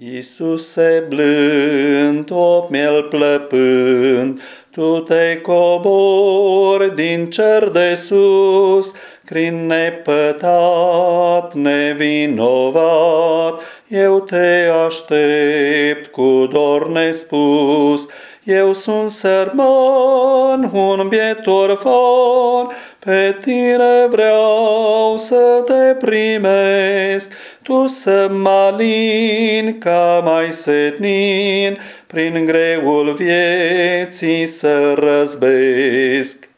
Iisuse blând, o miel plăpând, Tu te cobori din cer de sus, Crin nepătat, nevinovat, Eu te aștept cu dor nespus. Eu sunt sărman, un bietor fan, Pe tine vreau să te primesc, Tu să mă alin ca mai setnin, Prin greul vieții să răzbesc.